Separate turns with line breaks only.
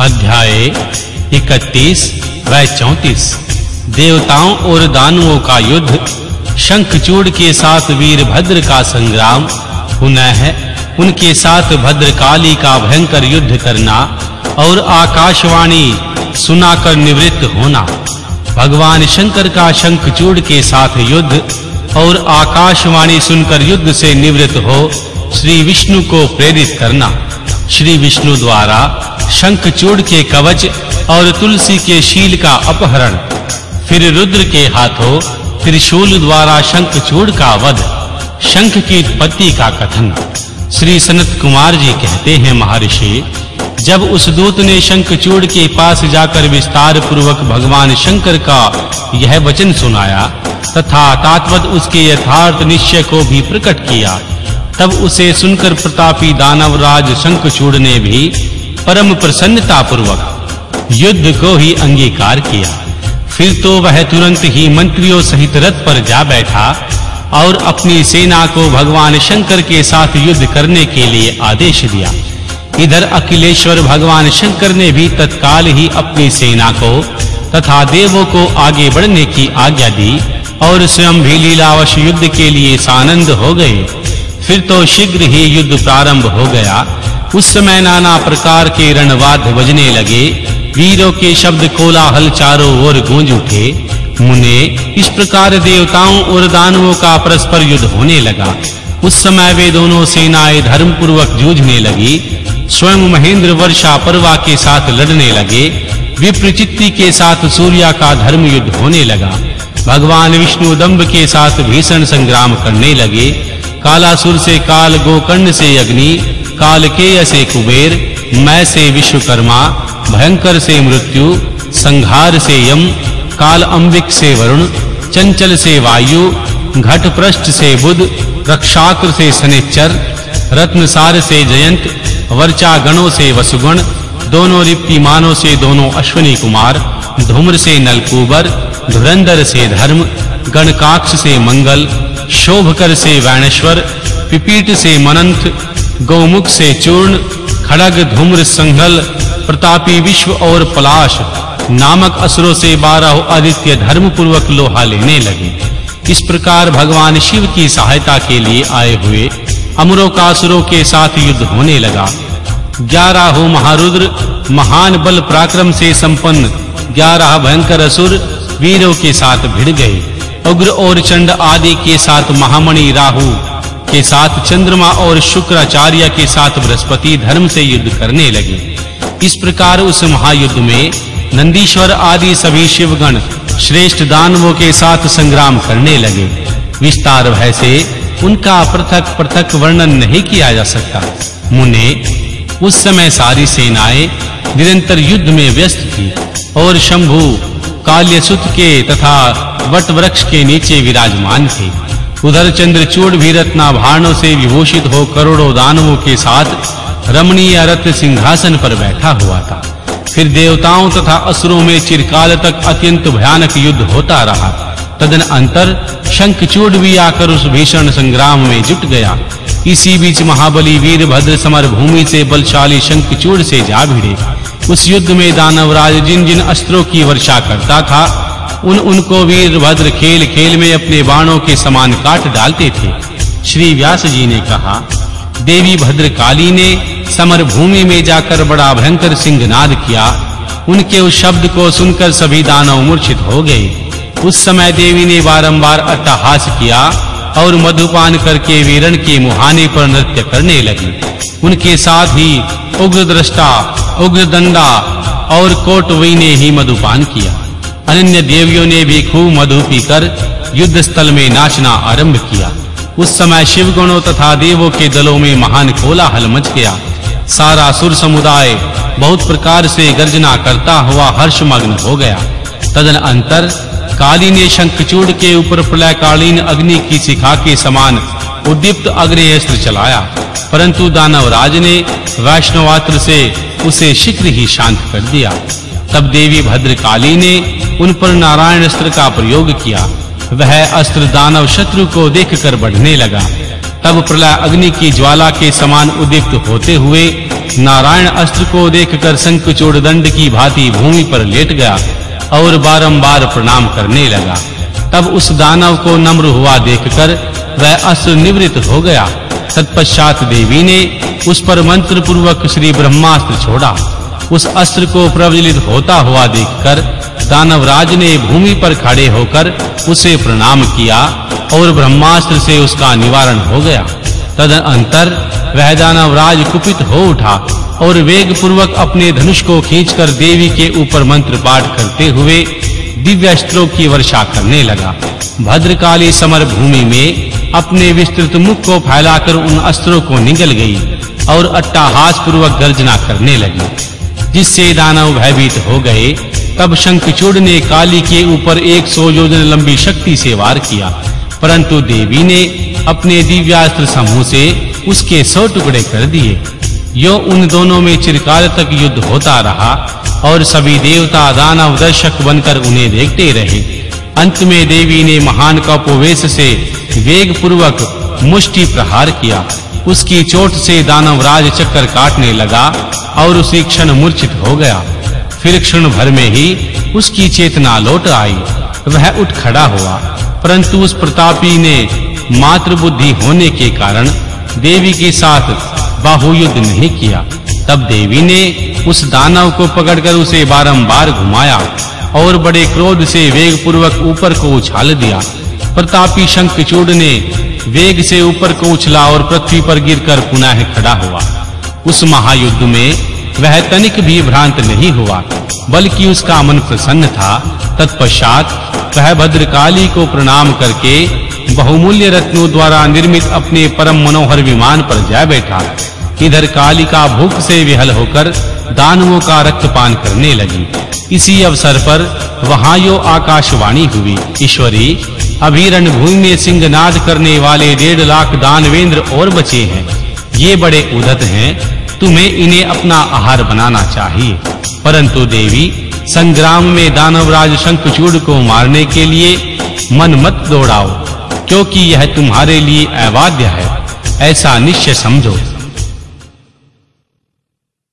अध्याय 31 व 34 देवताओं और दानवों का युद्ध, शंखचूड़ के साथ वीरभद्र का संग्राम, पुनः उनके साथ भद्रकाली का भयंकर युद्ध करना और आकाशवाणी सुनाकर निवृत्त होना। भगवान शंकर का शंखचूड़ के साथ युद्ध और आकाशवाणी सुनकर युद्ध से निवृत्त हो श्री विष्णु को प्रेरित करना। श्री विष्णु द्वारा शंखचूड़ के कवच और तुलसी के शील का अपहरण। फिर रुद्र के हाथों त्रिशूल द्वारा शंखचूड़ का वध। शंख की उत्पत्ति का कथन। श्री सनत कुमार जी कहते हैं, महर्षि, जब उस दूत ने शंखचूड़ के पास जाकर विस्तार पूर्वक भगवान शंकर का यह वचन सुनाया, तथा तात्वत उसके यथार्थ निश्चय को भी प्रकट किया, तब उसे सुनकर प्रतापी दानवराज शंखचूड़ ने भी परम प्रसन्नता पूर्वक युद्ध को ही अंगीकार किया। फिर तो वह तुरंत ही मंत्रियों सहित रथ पर जा बैठा और अपनी सेना को भगवान शंकर के साथ युद्ध करने के लिए आदेश दिया। इधर अखिलेश्वर भगवान शंकर ने भी तत्काल ही अपनी सेना को तथा देवों को आगे बढ़ने की आज्ञा दी और स्वयं भी लीलावश युद्ध के लिए सानंद हो गए। फिर तो शीघ्र ही युद्ध प्रारंभ हो गया उस समय नाना प्रकार के रणवाद्य बजने लगे। वीरों के शब्द कोलाहल चारों ओर गूंज उठे। मुने, इस प्रकार देवताओं और दानवों का परस्पर युद्ध होने लगा। उस समय वे दोनों सेनाएँ धर्म पूर्वक जूझने लगी। स्वयं महेंद्र वर्षा परवा के साथ लड़ने लगे। विप्रचित्ति के साथ सूर्या का धर्म युद्ध होने लगा। भगवान विष्णु दंभ के साथ भीषण संग्राम करने लगे। कालासुर से काल गोकर्ण से अग्नि कालकेय से कुबेर, मैं से विश्वकर्मा, भयंकर से मृत्यु संहार से यम, काल अंबिक से वरुण, चंचल से वायु घट पृष्ठ से बुध रक्षाक्र से शनिचर रत्नसार से जयंत वर्चा गणों से वसुगण, दोनों रिप्तिमानों से दोनों अश्वनी कुमार, धूम्र से नलकूबर, धुरंधर से धर्म, गणकाक्ष से मंगल, शोभकर से वैणेश्वर, पिपीट से मनंत गौमुख से चूर्ण, खड़ग धूम्र संघल, प्रतापी विश्व और पलाश नामक असुरों से बारह आदित्य धर्म पूर्वक लोहा लेने लगे। इस प्रकार भगवान शिव की सहायता के लिए आए हुए अमरों का असुरों के साथ युद्ध होने लगा। ग्यारह हो महारुद्र महान बल पराक्रम से संपन्न ग्यारह भयंकर असुर वीरों के साथ भिड़ गए। उग्र और चंड आदि के साथ महामणि राहु के साथ चंद्रमा और शुक्राचार्य के साथ बृहस्पति धर्म से युद्ध करने लगे। इस प्रकार उस महायुद्ध में नंदीश्वर आदि सभी शिवगण श्रेष्ठ दानवों के साथ संग्राम करने लगे। विस्तार भय से उनका पृथक-पृथक वर्णन नहीं किया जा सकता। मुने, उस समय सारी सेनाएँ निरंतर युद्ध में व्यस्त थी और शंभु, काल्यसुत के तथा वट वृक्ष के नीचे विराजमान थे। उधर चंद्रचूड़ भी रत्नाभरणों से विभूषित हो करोड़ों दानवों के साथ रमणीय रत्न सिंहासन पर बैठा हुआ था। फिर देवताओं तथा असुरों में चिरकाल तक अत्यंत भयानक युद्ध होता रहा। तदन अंतर शंखचूड़ भी आकर उस भीषण संग्राम में जुट गया। इसी बीच महाबली वीरभद्र समर भूमि से बलशाली शंखचूड़ से जा भिड़े। उस युद्ध में दानवराज जिन जिन अस्त्रों की वर्षा करता था उन, उनको वीरभद्र खेल खेल में अपने बाणों के समान काट डालते थे। श्री व्यास जी ने कहा, देवी भद्रकाली ने समर भूमि में जाकर बड़ा भयंकर सिंहनाद किया। उनके उस शब्द को सुनकर सभी दानव मूर्छित हो गए। उस समय देवी ने बारंबार अट्टहास किया और मधुपान करके वीरण के मुहाने पर नृत्य करने लगी। उनके साथ ही उग्र दृष्टा उग्र दंडा और कोटवी ने ही मधुपान किया। अन्य देवियों ने भी खूब मधु पीकर युद्ध स्थल में नाचना आरंभ किया। उस समय शिवगणों तथा देवों के दलों में महान कोलाहल मच गया। सारा सुर समुदाय बहुत प्रकार से गर्जना करता हुआ हर्षमग्न हो गया। तदन अंतर काली ने शंखचूड़ के ऊपर प्रलयकालीन अग्नि की शिखा के समान उद्दीप्त अग्नेयस्त्र चलाया। परंतु दानवराज ने वैष्णवात्र से उसे शीघ्र ही शांत कर दिया। तब देवी भद्रकाली ने उन पर नारायण अस्त्र का प्रयोग किया। वह अस्त्र दानव शत्रु को देखकर बढ़ने लगा। तब प्रलय अग्नि की ज्वाला के समान उद्दीप्त होते हुए नारायण अस्त्र को देखकर शंखचूड़ दंड की भांति भूमि पर लेट गया और बारंबार प्रणाम करने लगा। तब उस दानव को नम्र हुआ देखकर वह अस्त्र निवृत्त हो गया। तत्पश्चात देवी ने उस पर मंत्र पूर्वक श्री ब्रह्मास्त्र छोड़ा। उस अस्त्र को प्रज्वलित होता हुआ देखकर दानवराज ने भूमि पर खड़े होकर उसे प्रणाम किया और ब्रह्मास्त्र से उसका निवारण हो गया। तदनंतर वह दानवराज कुपित हो उठा और वेग पूर्वक अपने धनुष को खींचकर देवी के ऊपर मंत्र पाठ करते हुए दिव्य अस्त्रों की वर्षा करने लगा। भद्रकाली समर भूमि में अपने विस्तृत मुख को फैलाकर उन अस्त्रों को निगल गई और अट्टहास पूर्वक गर्जना करने लगी। जिससे दानव भयभीत हो गए। तब शंखचूड़ ने काली के ऊपर 100 योजन लंबी शक्ति से वार किया। परंतु देवी ने अपने दिव्यास्त्र समूह से उसके सौ टुकड़े कर दिए। यो उन दोनों में चिरकाल तक युद्ध होता रहा और सभी देवता दानव दर्शक बनकर उन्हें देखते रहे। अंत में देवी ने महान कपोवेश से वेग पूर्वक मुष्टि प्रहार किया। उसकी चोट से दानवराज चक्कर काटने लगा और उसी क्षण मूर्छित हो गया। फिर क्षण भर में ही उसकी चेतना लौट आई। वह उठ खड़ा हुआ, परंतु उस प्रतापी ने मात्र बुद्धि होने के कारण देवी के साथ बाहुयुद्ध नहीं किया। तब देवी ने उस दानव को पकड़कर उसे बारंबार घुमाया और बड़े क्रोध से वेग पूर्वक ऊपर को उछाल दिया। प्रतापी शंखचूड़ ने वेग से ऊपर को उछला और पृथ्वी पर गिरकर पुनः खड़ा हुआ। उस महायुद्ध में वह तनिक भी भ्रांत नहीं हुआ, बल्कि उसका मन प्रसन्न था। तत्पश्चात वह भद्रकाली को प्रणाम करके बहुमूल्य रत्नों द्वारा निर्मित अपने परम मनोहर विमान पर जा बैठा। इधर कालिका भूख से विहल होकर दानवों का रक्तपान करने लगी। इसी अवसर पर वहाँ यो आकाशवाणी हुई। ईश्वरी अभी रणभूमि में सिंहनाद करने वाले डेढ़ लाख दानवेंद्र और बचे हैं। ये बड़े उदत हैं। तुम्हें इन्हें अपना आहार बनाना चाहिए। परंतु देवी, संग्राम में दानवराज शंखचूड़ को मारने के लिए मन मत दौड़ाओ, क्योंकि यह तुम्हारे लिए अवाध्य है। ऐसा निश्चय समझो।